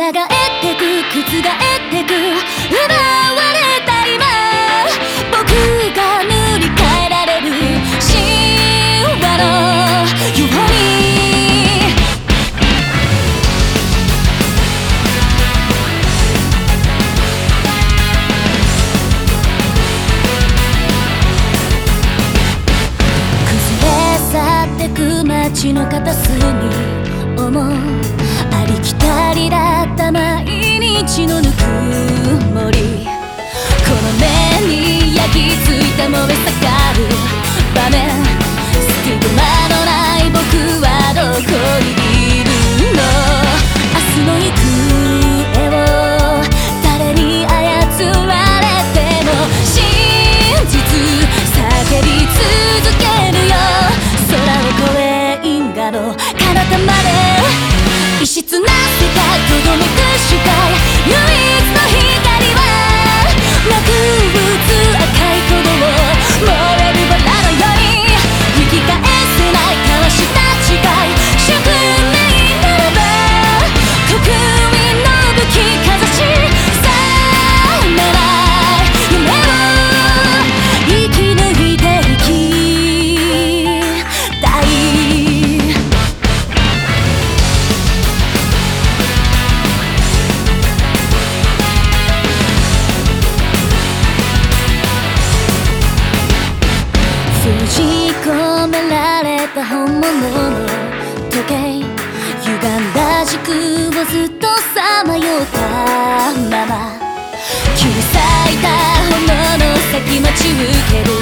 ら返ってく覆ってく奪われた今僕が塗り替えられる神話のように。崩れ去ってく街の片隅思う。日のぬくもり。この目に焼き付いた燃え盛る場面。スティグマのない僕はどこにいるの。明日の行方を誰に操られても真実叫び続けるよ。空を越え因果の彼方まで。異質な世界とどめくじ込められた本物の時計歪んだ軸をずっとさまよったまま。切り裂いた炎の先待ち受ける。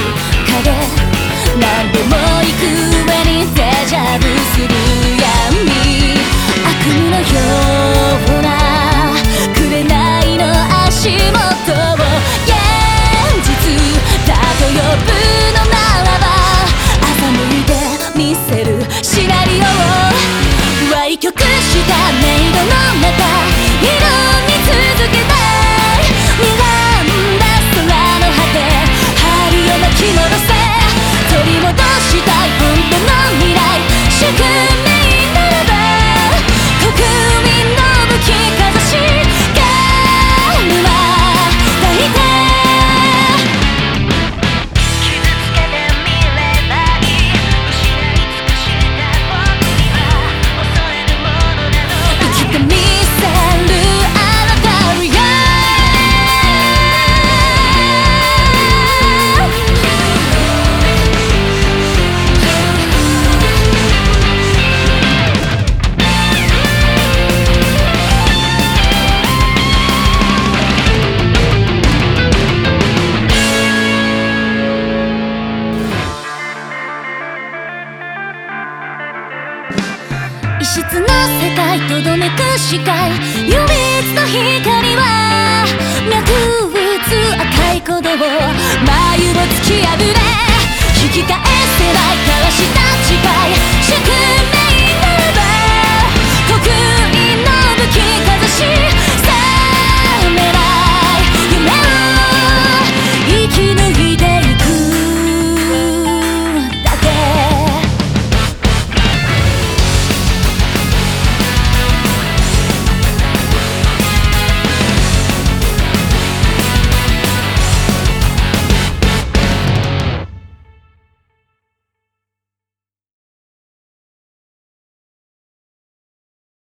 な世界とどめく視界唯一の光は脈打つ赤い鼓動眉を突き破れ